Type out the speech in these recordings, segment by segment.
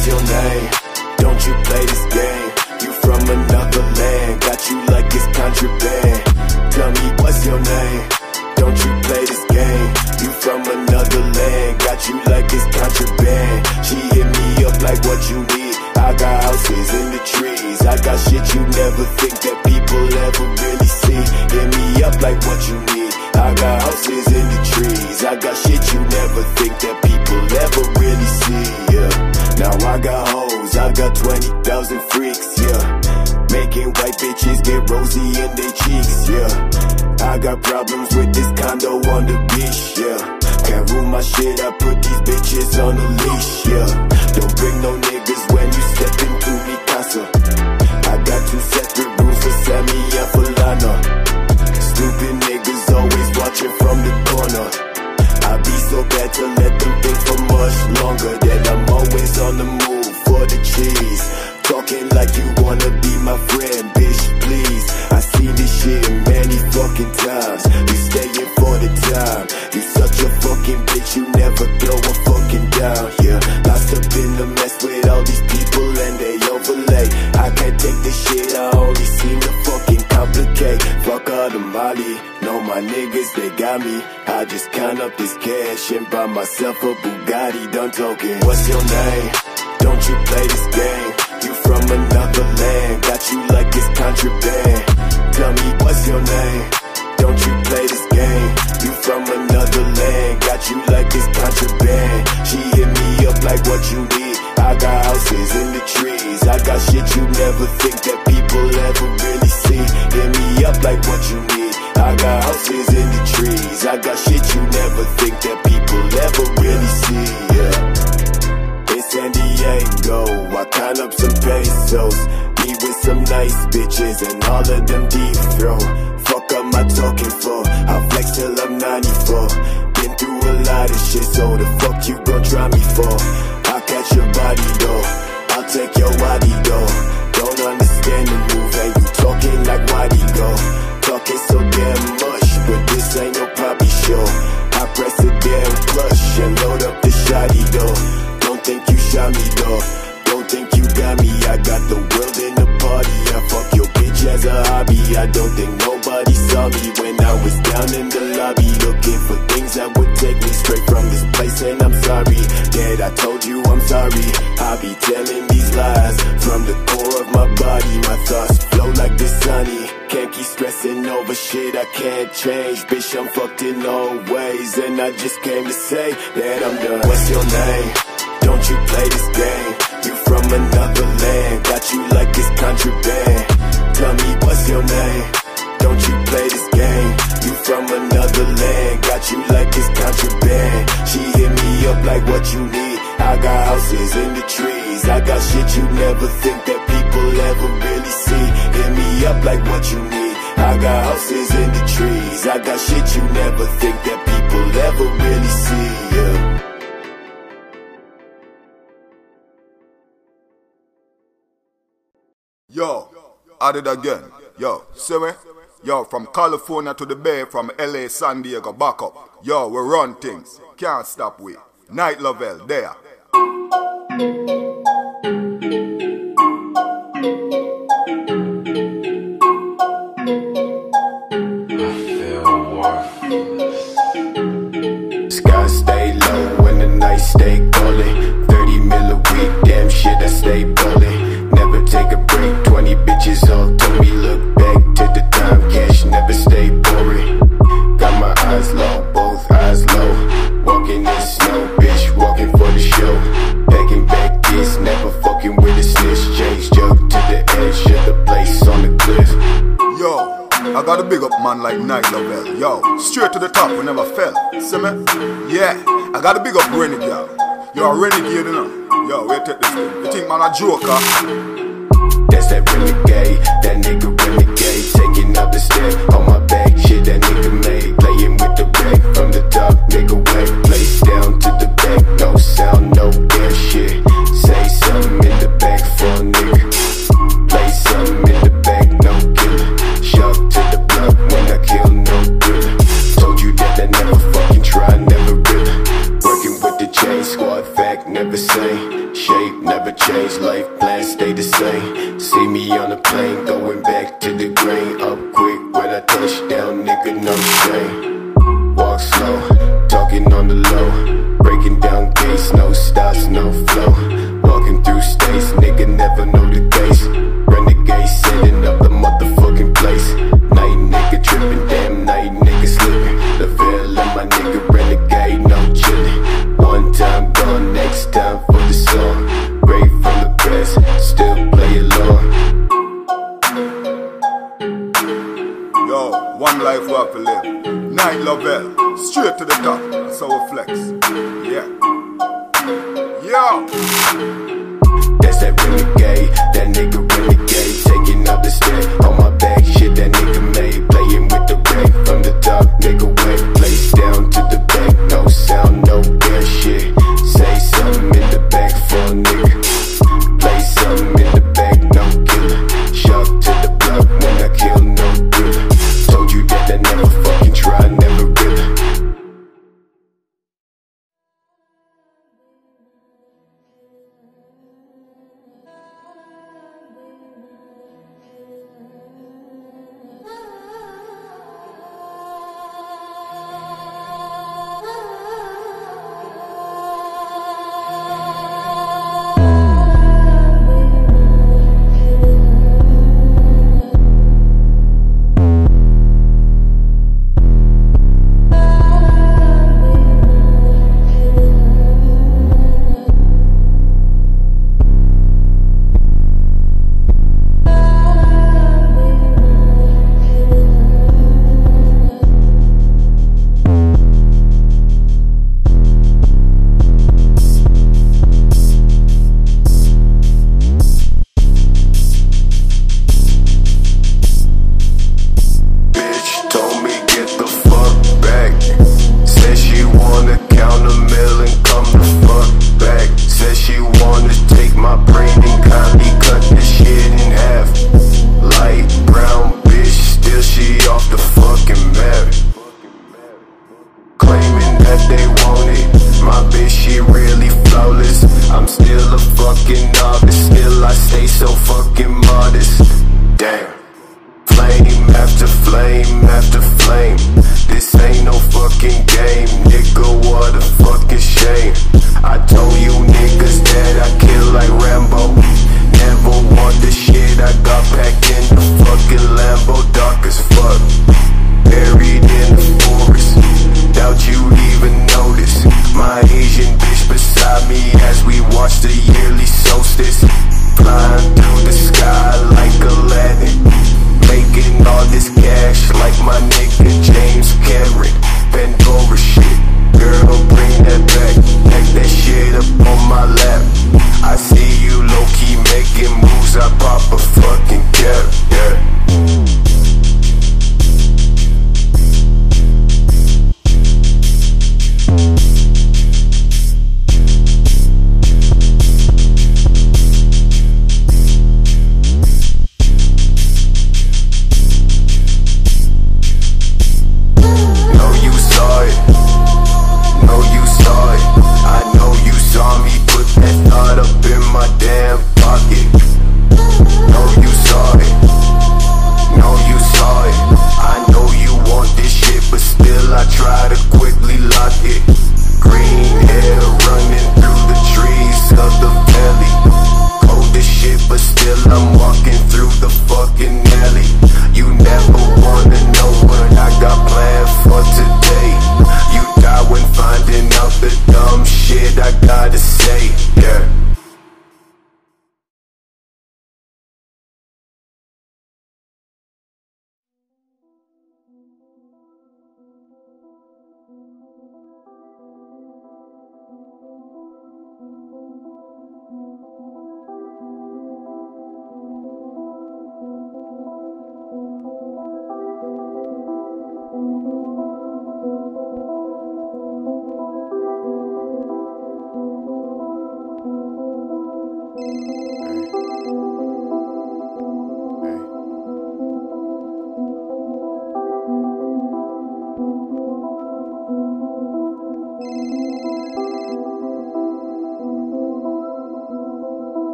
What's your name? Don't you play this game? You from another land, got you like it's contraband. Tell me what's your name? Don't you play this game? You from another land, got you like it's contraband. She hit me up like what you need. I got houses in the trees. I got shit you never think that people ever really see. Hit me up like what you need. I got houses in the trees. I got shit you never think that people ever really see. Now I got hoes. I got 20,000 freaks. Yeah. Making white bitches get rosy in their cheeks. Yeah. I got problems with this condo on the beach. Yeah. Can't rule my shit. I put these bitches on a leash. Yeah. Don't bring no niggas when you step into me casa. I got two separate rooms for Sammy and for. Stupid niggas always watching from the corner. I be so bad to let them think for much longer. That I'm always on the move for the cheese. Talking like you wanna be my friend, bitch, please. I seen this shit many fucking times. You staying for the time. You such a fucking bitch, you never throw a fucking down. Yeah, lost up in the mess with all these people and they overlay. I can't take this shit, I only seem to fucking complicate. Fuck all the Molly, know niggas, they got me. I just count up this cash and buy myself a Bugatti, done talking. What's your name? Don't you play this game? You from another land, got you like it's contraband. Tell me what's your name? Don't you play this game? You from another land, got you like it's contraband. She hit me up like what you need. I got houses in the trees. I got shit you never think that people ever really see. Hit me up like what you need. I got houses in the trees. I got shit you never think that people ever really see. Yeah. In San Diego, I count up some pesos. Me with some nice bitches and all of them deep throw. Fuck up my talking for. I flex till I'm 94. Been through a lot of shit, so the fuck you gon' try me for? I'll catch your body though. I'll take your body though. Don't understand the move, and you talking like why'd go? Talking so damn much, but this ain't no poppy show. I press a damn clutch and load up the shotty though. Don't think you shot me though. Don't think you got me. I got the world in the party. I fuck your bitch as a hobby. I don't think nobody saw me when I was down in the lobby looking for things that would take me straight from this place. And I'm sorry that I told you I'm sorry. I be telling these lies from the core of my body. My thoughts flow like the sunny. Can't keep stressing over shit I can't change. Bitch, I'm fucked in all ways. And I just came to say that I'm done. What's your name? Don't you play this game? You from another land, got you like it's contraband. Tell me what's your name? Don't you play this game? You from another land, got you like it's contraband. She hit me up like what you need. I got houses in the trees. I got shit you never think that people ever really see. Hit me up like what you need. I got houses in the trees. I got shit you never think that people ever really see. Yeah. Yo, at it again. Yo, see me? Yo, from California to the Bay, from LA, San Diego, back up. Yo, we run things. Can't stop we. Night Lovell, there. Stay low when the night stay calling. 30 mil a week, damn shit, I stay ballin'. Never take a break, 20 bitches all I got a big up man like Night Lovell. Yo, straight to the top, we never fell. See me? Yeah, I got a big up Renegade. Yo, a renegade, you know. Yo, wait take this thing. You think man a joker? That's that renegade, that nigga renegade. Taking up the step on my back, shit that nigga made. Playing with the back from the top, nigga way. plane, going back to the grain. Up quick when I touch down, nigga, no shame. Walk slow, talking on the low, breaking down gates, no stops, no flow.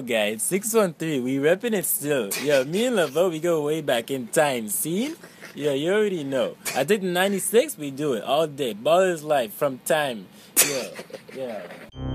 guys. 613, we repping it still. Yo, me and Lavo, we go way back in time. See? Yeah, you already know. I think 96, we do it all day. Ball is life from time. Yeah, yeah.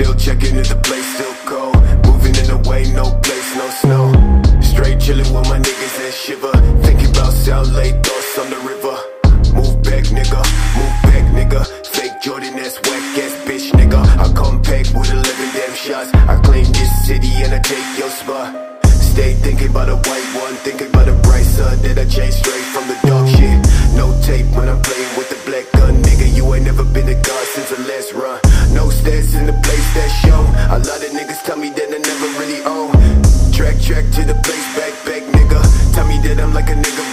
Still checking if the place still cold. Moving in the way, no place, no snow. Straight chilling with my niggas and shiver. Thinking about sound late thoughts on the river. Move back, nigga, move back, nigga. Fake Jordan, ass whack ass bitch, nigga. I come back with 11 damn shots. I claim this city and I take your spot. Stay thinking about a white one Thinking about a bright side that I chase straight from the dark shit. No tape when I'm playing with the black gun Nigga, you ain't never been a god since the last run. Dancing in the place that show. A lot of niggas tell me that I never really own Track, track to the place, back, back, nigga. Tell me that I'm like a nigga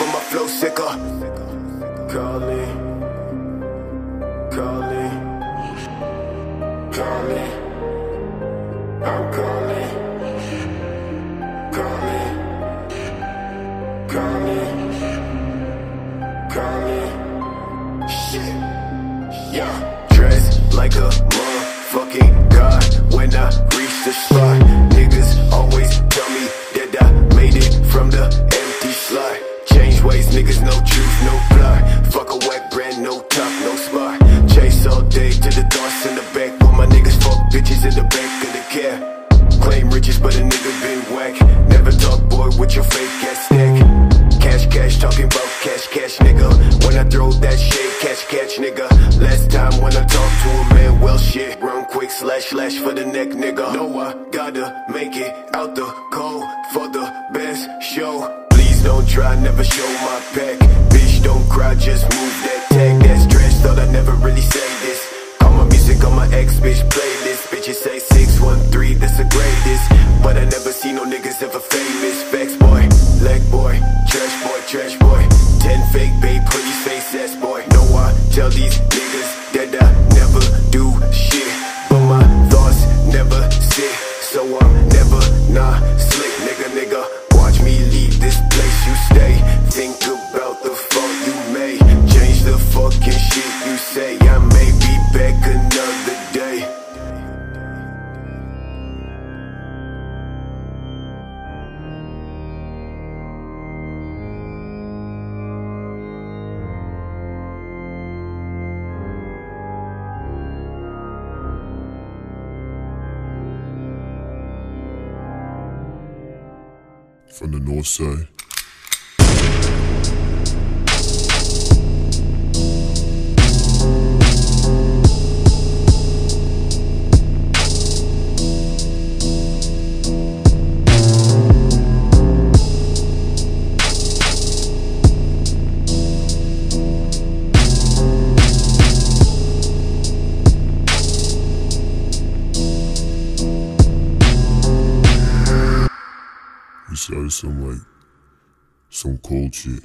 riches, but a nigga been whack. Never talk, boy, with your fake ass stick. Cash, cash, talking about cash, cash, nigga. When I throw that shit, catch, catch, nigga. Last time when I talked to a man, well, shit. Run quick, slash, slash for the neck, nigga. No, I gotta make it out the cold for the best show. Please don't try, never show my pack. Bitch, don't cry, just from some like some cold shit.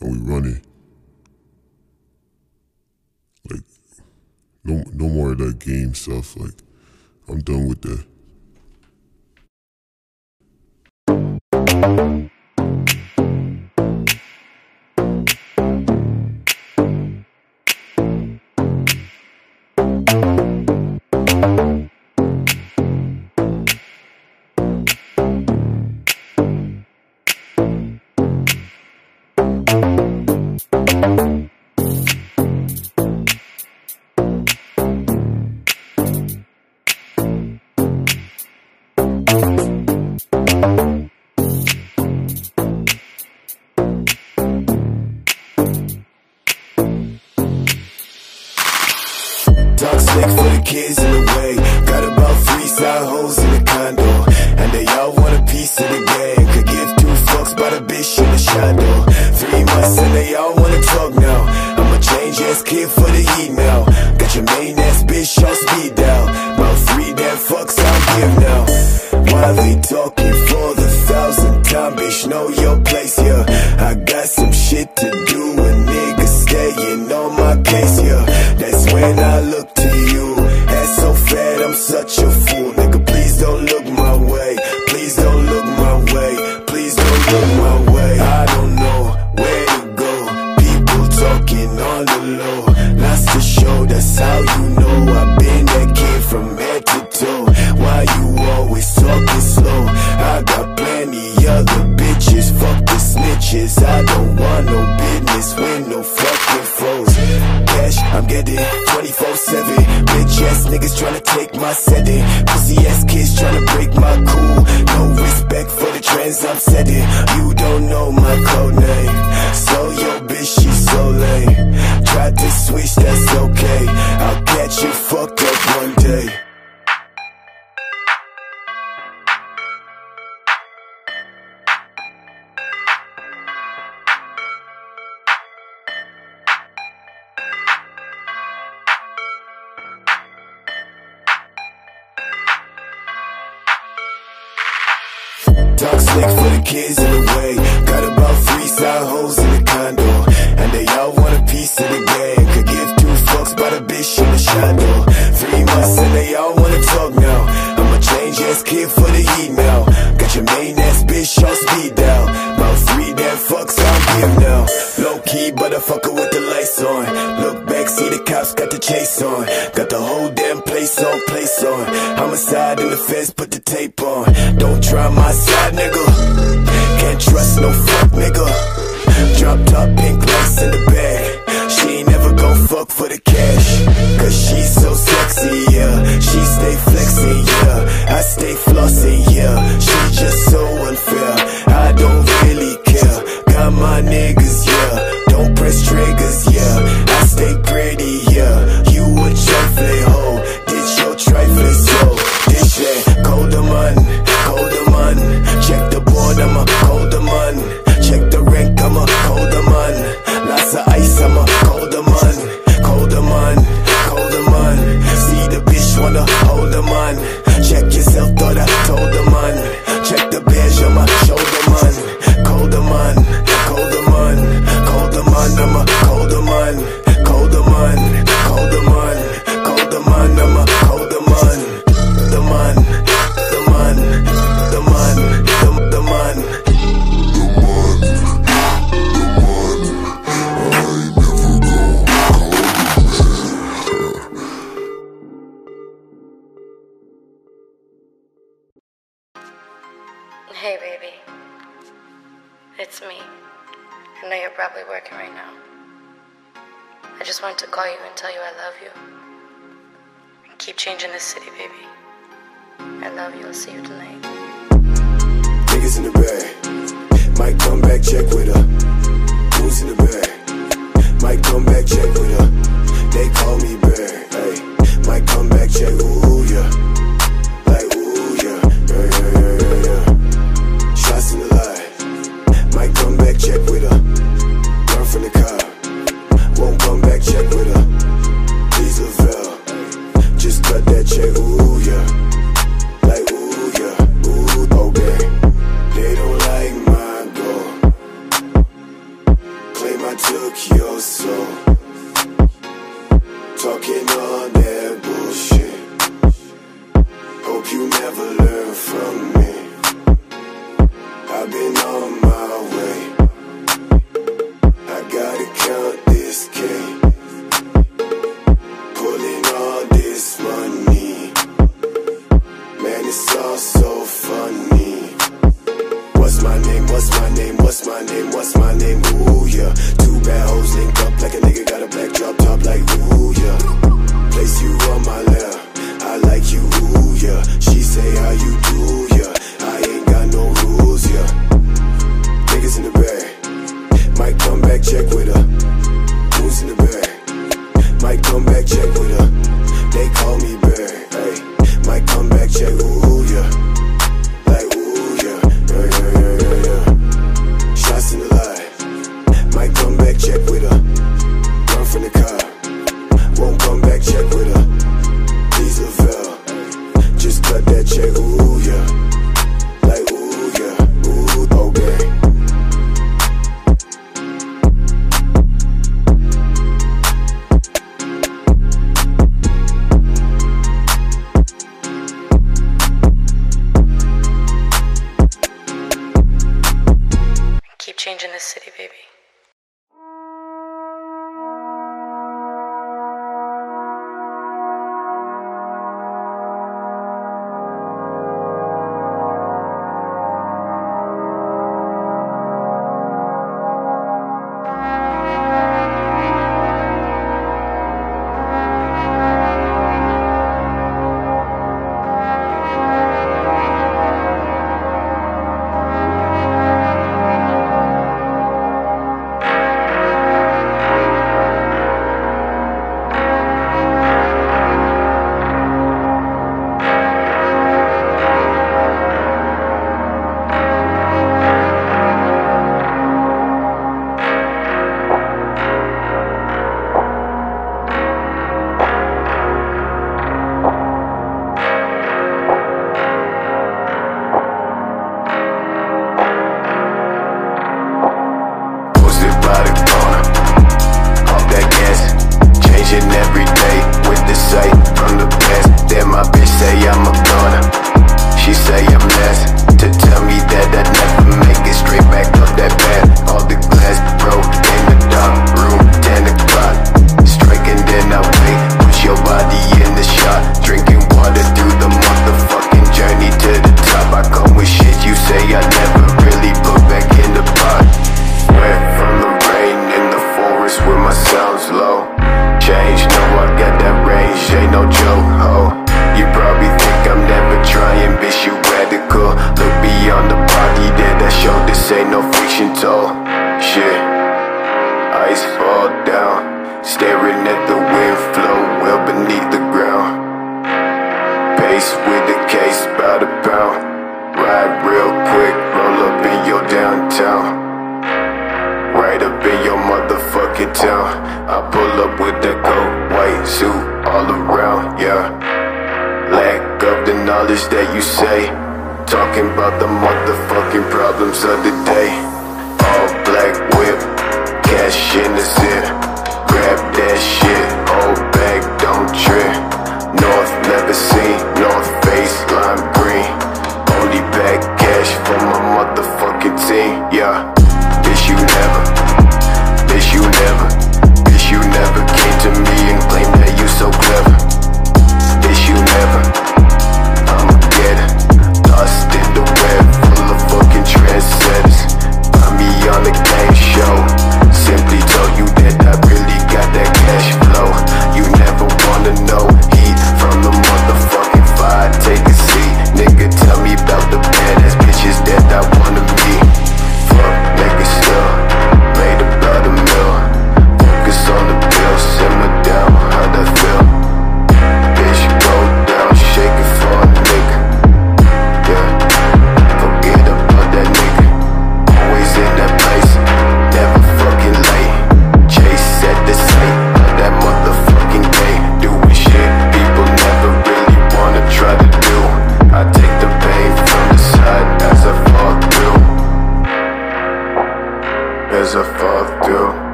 And we running. Like no no more of that game stuff. Like I'm done with that. For the kids in the way. Got about three side hoes in the condo. And they all want a piece of the gang. Could give two fucks by the bitch in the shadow. Three months and they all wanna talk now. I'm a change ass kid for Lots to show, that's how you know I've been that kid from head to toe. Why you always talking slow? I got plenty other bitches. Fuck the snitches. I don't want no business with no fucking foes. Cash, I'm getting 24 7. Bitch ass niggas tryna take my setting. Pussy ass kids tryna break my cool. No respect for the trends I'm setting. You don't know my code name. So your bitch, she's so lame. Tried to switch, that's okay. I'll get you fucked up one day. face on. Got the whole damn place on, place on. Homicide in the fence, put the tape on. Don't try my side, nigga. Can't trust no fuck, nigga. Dropped up pink lace in the bag. She ain't never gon' fuck for the cash. Cause she's so sexy, yeah. She stay flexing, yeah. I stay flossing, yeah. She check with.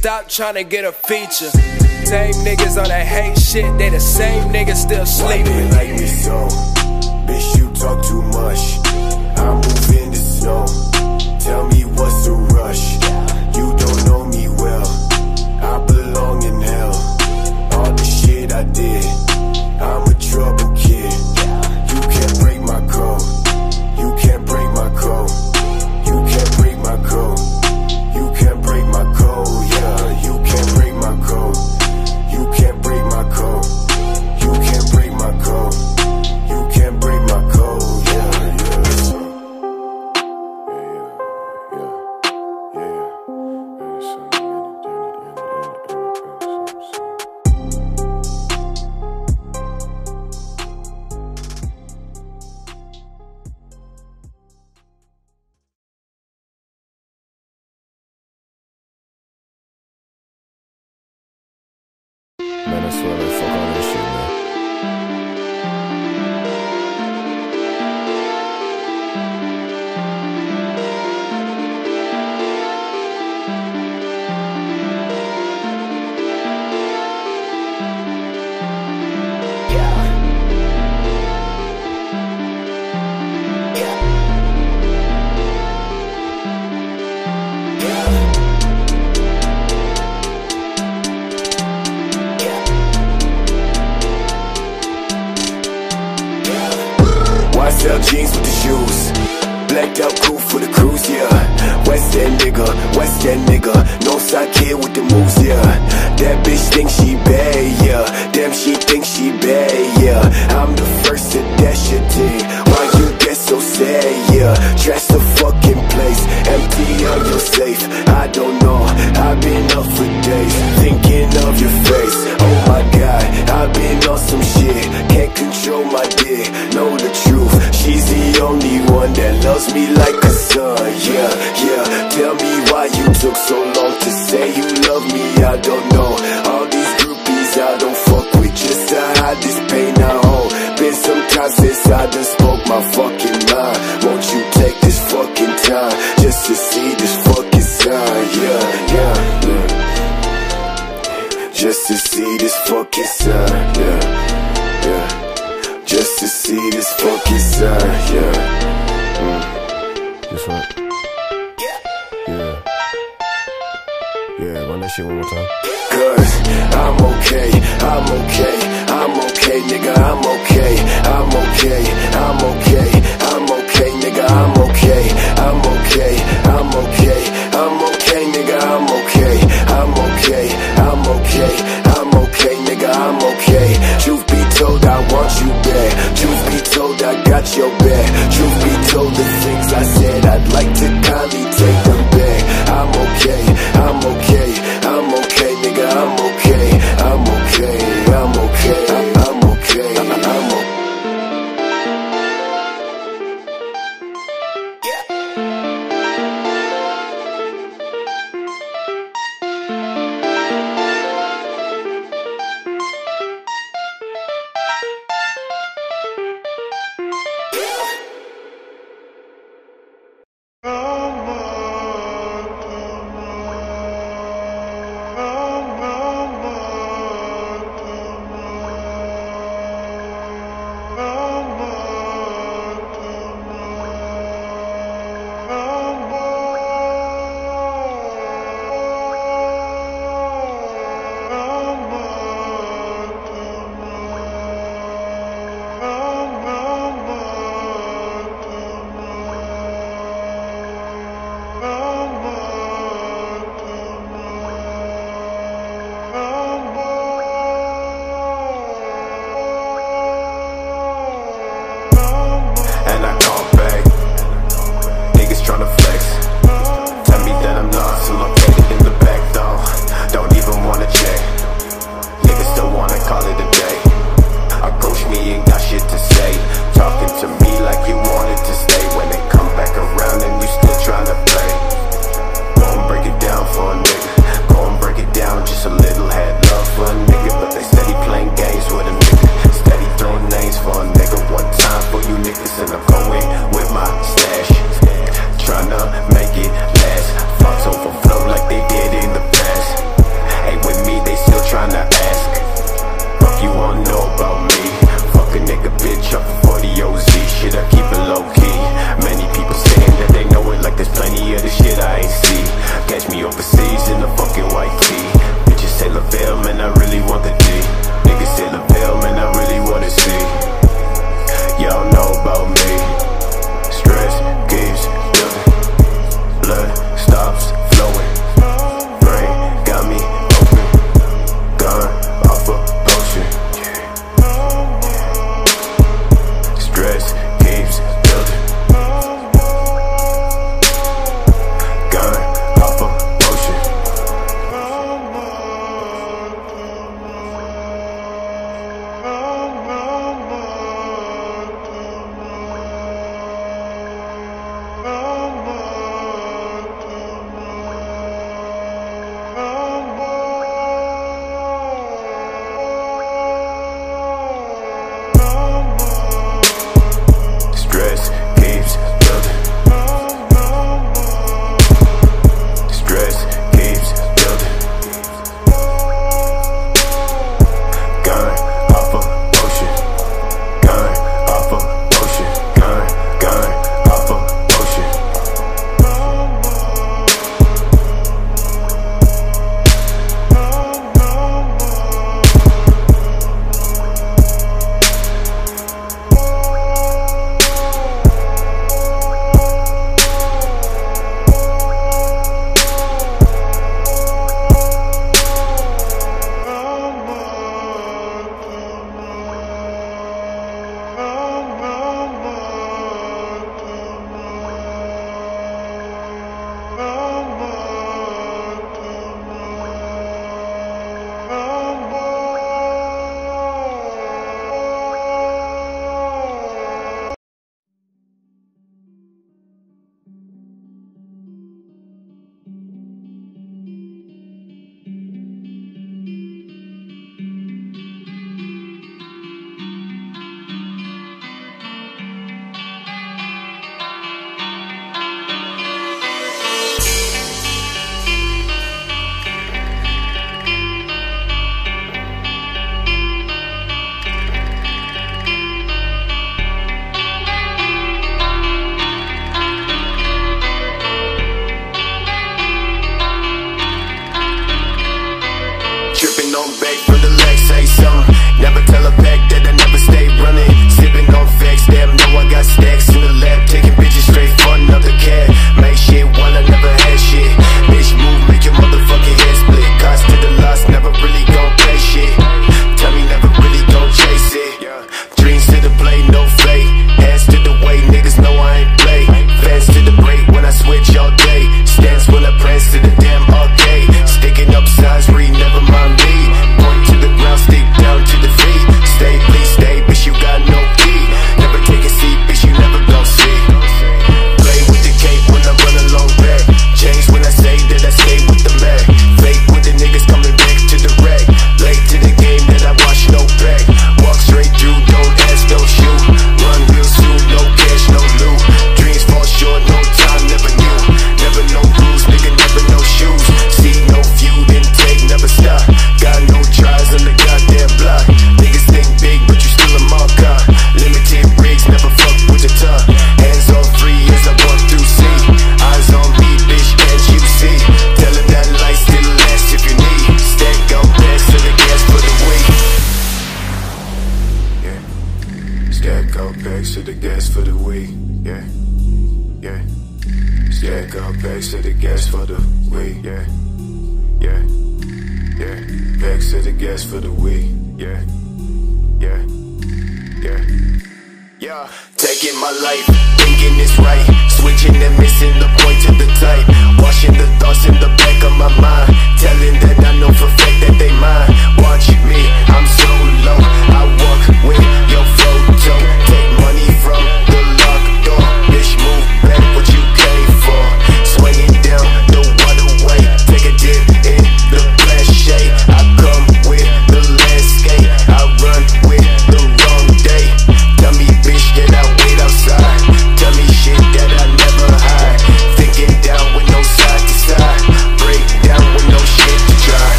Stop trying to get a feature. Same niggas on that hate shit, they the same niggas still Why sleeping. like me so? Bitch, you talk too much. Only one that loves me like a son. Yeah, yeah. Tell me why you took so long to say you love me. I don't know. All these groupies I don't fuck with just to hide this pain I hold. Been some time since I done spoke my fucking mind. Won't you take this fucking time just to see this fucking sign? Yeah, yeah, yeah. Just to see this fucking sign. Yeah, yeah. Just to see this fucking sign. Yeah. This right. Yeah. Yeah, run that shit one more time. Cause I'm okay, I'm okay, I'm okay, nigga, I'm okay, I'm okay, I'm okay, I'm okay, nigga, I'm okay, I'm okay, I'm okay, I'm okay, nigga, I'm okay, I'm okay, I'm okay, I'm okay, nigga, I'm okay. Told, I want you back. Truth be told, I got your back. Truth be told, the things I said, I'd like to kindly take them back. I'm okay, I'm okay, I'm okay, nigga, I'm okay, I'm okay, I'm okay,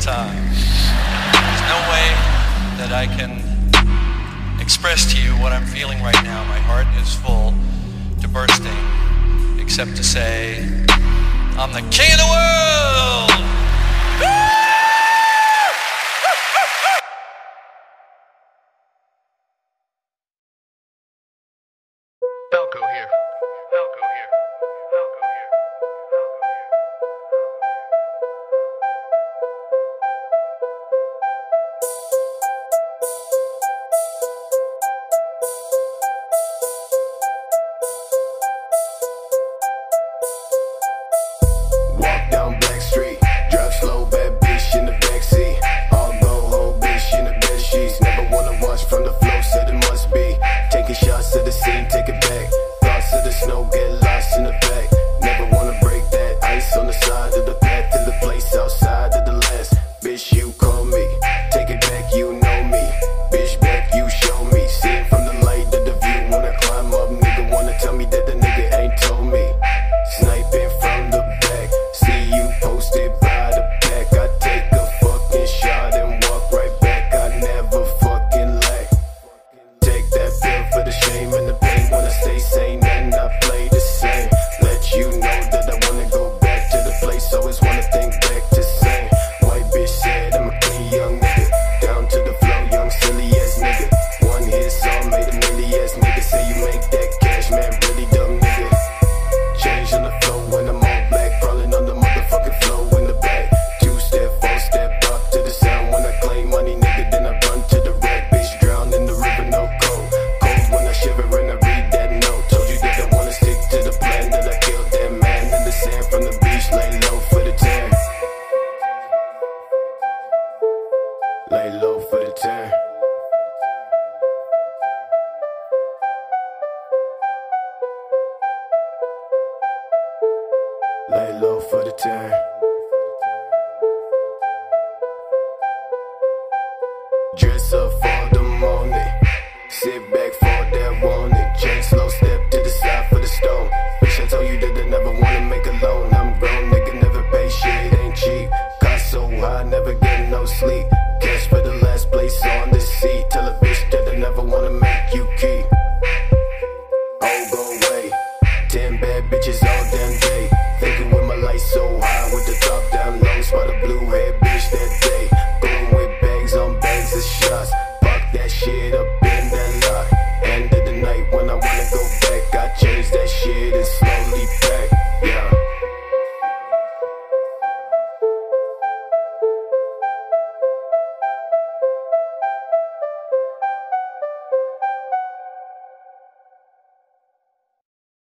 time. There's no way that I can express to you what I'm feeling right now. My heart is full to bursting, except to say, I'm the king of the world!